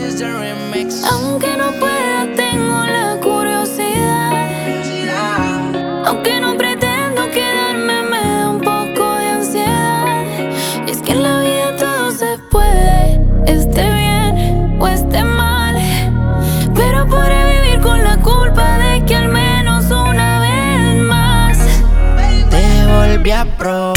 Aunque no pueda, tengo la curiosidad. Aunque no pretendo quedarme, me da un poco de ansiedad. Y es que en la vida todo se puede, esté bien o esté mal. Pero podré vivir con la culpa de que al menos una vez más te volví a probar.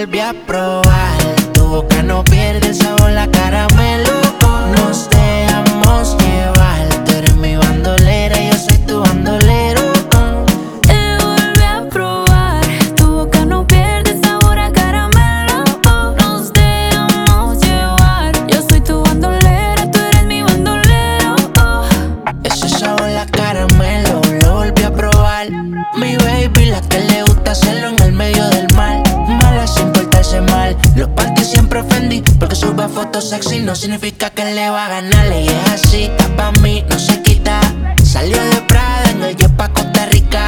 Volví a. Fotos sexy no significa que le va a ganar. Y es así, está pa' mí, no se quita. Salió de Prada en el pa' Costa Rica.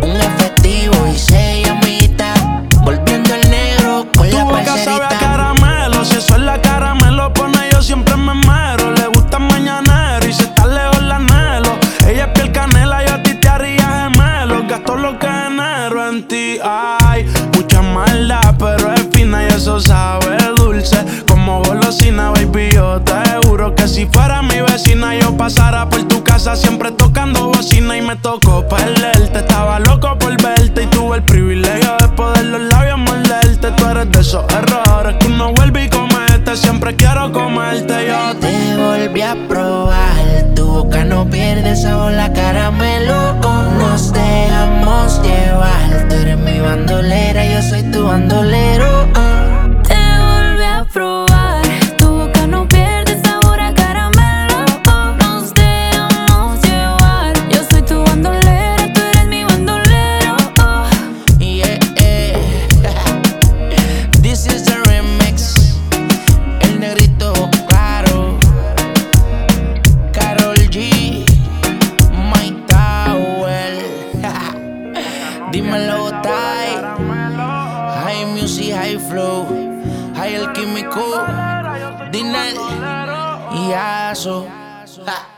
Un efectivo y seis amiguitas. Volviendo el negro con Tu la boca sabe a caramelo. Si eso es la caramelo pone, yo siempre me mero. Le gusta mañanero y si está lejos la anhelo. Ella es piel canela, yo a ti te haría gemelo. Gasto lo que genero en ti. Ay, mucha maldad, pero es fina y eso sabe dulce. Como golosina, baby, yo te juro que si fuera mi vecina, yo pasara por tu casa siempre tocando bocina y me tocó perderte. Estaba loco por verte y tuve el privilegio de poder los labios morderte. Tú eres de esos errores que uno vuelve y comete. Siempre quiero comerte yo. Te volví a probar. Tu boca no pierde sabor, la caramelo. Nos dejamos llevar. Tú eres mi Dímelo, Tai. High music, high flow. High el químico. Dinel. Y Aso. Ja.